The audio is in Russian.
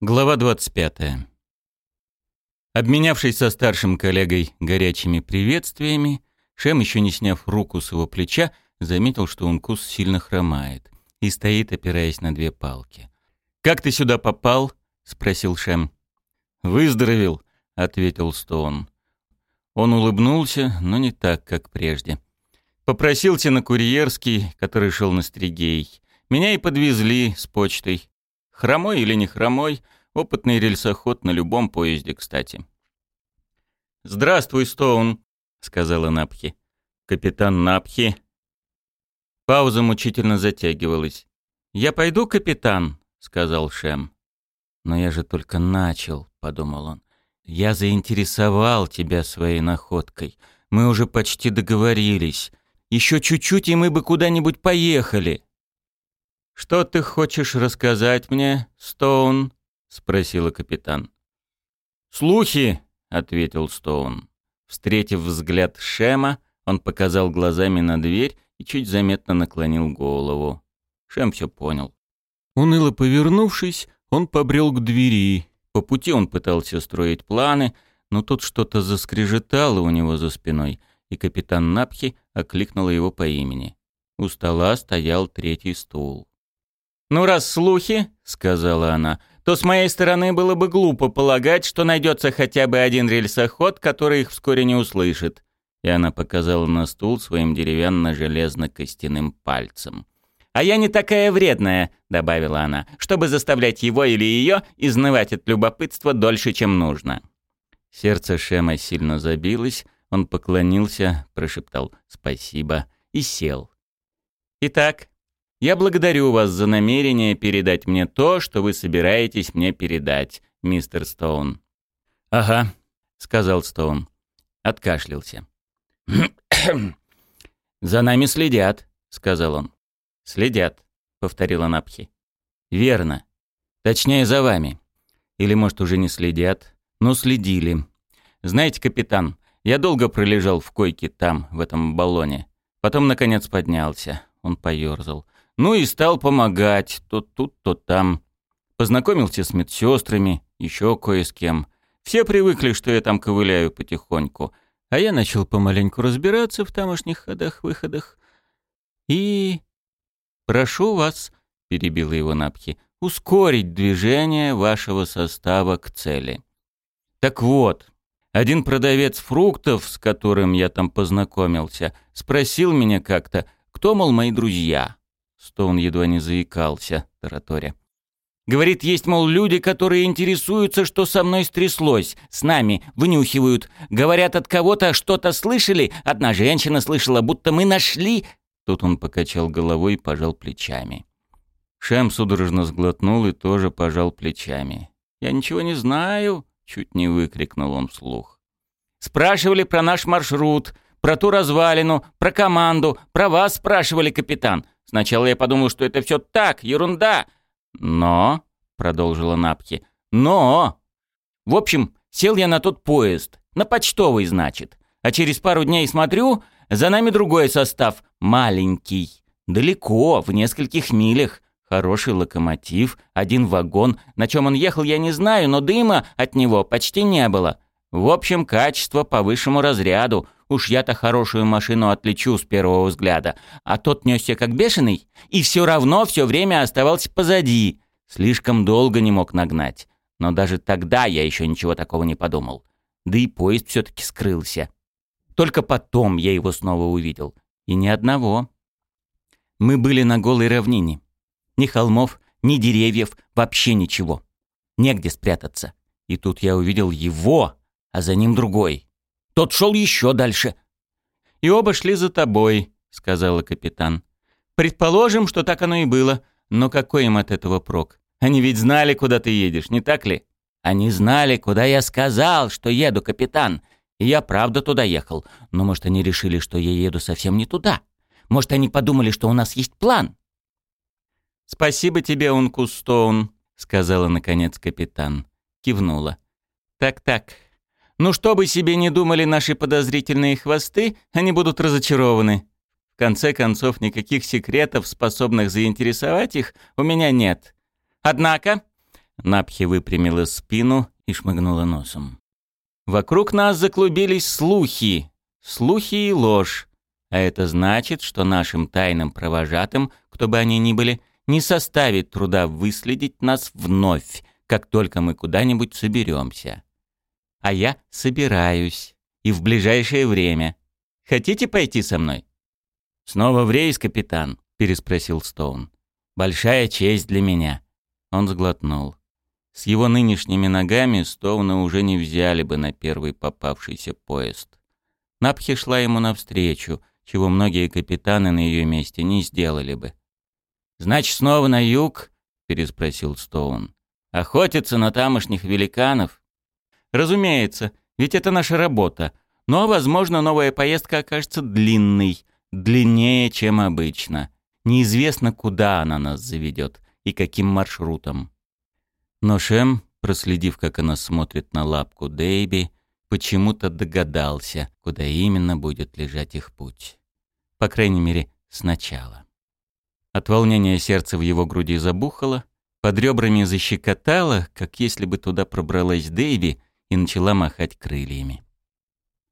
Глава 25. Обменявшись со старшим коллегой горячими приветствиями, Шем, еще не сняв руку с его плеча, заметил, что Ункус сильно хромает и стоит, опираясь на две палки. «Как ты сюда попал?» — спросил Шем. «Выздоровел», — ответил Стоун. Он улыбнулся, но не так, как прежде. «Попросился на курьерский, который шел на Стригей. Меня и подвезли с почтой. Хромой или не хромой, опытный рельсоход на любом поезде, кстати. «Здравствуй, Стоун», — сказала Напхи. «Капитан Напхи». Пауза мучительно затягивалась. «Я пойду, капитан», — сказал Шем. «Но я же только начал», — подумал он. «Я заинтересовал тебя своей находкой. Мы уже почти договорились. Еще чуть-чуть, и мы бы куда-нибудь поехали». «Что ты хочешь рассказать мне, Стоун?» — спросила капитан. «Слухи», — ответил Стоун. Встретив взгляд Шема, он показал глазами на дверь и чуть заметно наклонил голову. Шем все понял. Уныло повернувшись, он побрел к двери. По пути он пытался строить планы, но тут что-то заскрежетало у него за спиной, и капитан Напхи окликнула его по имени. У стола стоял третий стул. «Ну, раз слухи», — сказала она, — «то с моей стороны было бы глупо полагать, что найдется хотя бы один рельсоход, который их вскоре не услышит». И она показала на стул своим деревянно-железно-костяным пальцем. «А я не такая вредная», — добавила она, «чтобы заставлять его или ее изнывать от любопытства дольше, чем нужно». Сердце Шема сильно забилось, он поклонился, прошептал «спасибо» и сел. «Итак, я благодарю вас за намерение передать мне то, что вы собираетесь мне передать, мистер Стоун». «Ага», — сказал Стоун. Откашлялся. «За нами следят», — сказал он. «Следят», — повторила Напхи. «Верно. Точнее, за вами. Или, может, уже не следят, но следили. Знаете, капитан, я долго пролежал в койке там, в этом баллоне. Потом, наконец, поднялся. Он поёрзал. Ну и стал помогать, то тут, то там. Познакомился с медсестрами, еще кое с кем. Все привыкли, что я там ковыляю потихоньку. А я начал помаленьку разбираться в тамошних ходах-выходах. И... «Прошу вас», — перебила его Напхи, — «ускорить движение вашего состава к цели». Так вот, один продавец фруктов, с которым я там познакомился, спросил меня как-то, кто, мол, мои друзья. Стоун едва не заикался, тараторя. Говорит, есть, мол, люди, которые интересуются, что со мной стряслось, с нами, вынюхивают. Говорят, от кого-то что-то слышали. Одна женщина слышала, будто мы нашли... Тут он покачал головой и пожал плечами. Шем судорожно сглотнул и тоже пожал плечами. «Я ничего не знаю», — чуть не выкрикнул он вслух. «Спрашивали про наш маршрут, про ту развалину, про команду, про вас спрашивали, капитан. Сначала я подумал, что это все так, ерунда. Но, продолжила Напки, но... В общем, сел я на тот поезд, на почтовый, значит. А через пару дней смотрю, за нами другой состав, маленький. Далеко, в нескольких милях. Хороший локомотив, один вагон. На чем он ехал, я не знаю, но дыма от него почти не было. В общем, качество по высшему разряду. Уж я-то хорошую машину отличу с первого взгляда. А тот несся как бешеный, и все равно все время оставался позади. Слишком долго не мог нагнать. Но даже тогда я еще ничего такого не подумал. Да и поезд все-таки скрылся. Только потом я его снова увидел. И ни одного. Мы были на голой равнине. Ни холмов, ни деревьев, вообще ничего. Негде спрятаться. И тут я увидел его, а за ним другой. Тот шел еще дальше. «И оба шли за тобой», — сказала капитан. «Предположим, что так оно и было, но какой им от этого прок? Они ведь знали, куда ты едешь, не так ли?» «Они знали, куда я сказал, что еду, капитан. И я правда туда ехал. Но, может, они решили, что я еду совсем не туда. Может, они подумали, что у нас есть план?» «Спасибо тебе, Ункустоун», — сказала, наконец, капитан. Кивнула. «Так-так, ну что бы себе не думали наши подозрительные хвосты, они будут разочарованы. В конце концов, никаких секретов, способных заинтересовать их, у меня нет. Однако, Напхи выпрямила спину и шмыгнула носом. Вокруг нас заклубились слухи. Слухи и ложь. А это значит, что нашим тайным провожатым, кто бы они ни были, не составит труда выследить нас вновь, как только мы куда-нибудь соберемся. А я собираюсь. И в ближайшее время. Хотите пойти со мной? Снова в рейс, капитан? Переспросил Стоун. Большая честь для меня. Он сглотнул. С его нынешними ногами Стоуна уже не взяли бы на первый попавшийся поезд. Напхи шла ему навстречу, чего многие капитаны на ее месте не сделали бы. «Значит, снова на юг?» — переспросил Стоун. «Охотиться на тамошних великанов?» «Разумеется, ведь это наша работа. Но, возможно, новая поездка окажется длинной, длиннее, чем обычно. Неизвестно, куда она нас заведет и каким маршрутом. Но Шем, проследив, как она смотрит на лапку Дейби, почему-то догадался, куда именно будет лежать их путь. По крайней мере, сначала. От волнения сердце в его груди забухало, под ребрами защекотало, как если бы туда пробралась Дейби и начала махать крыльями.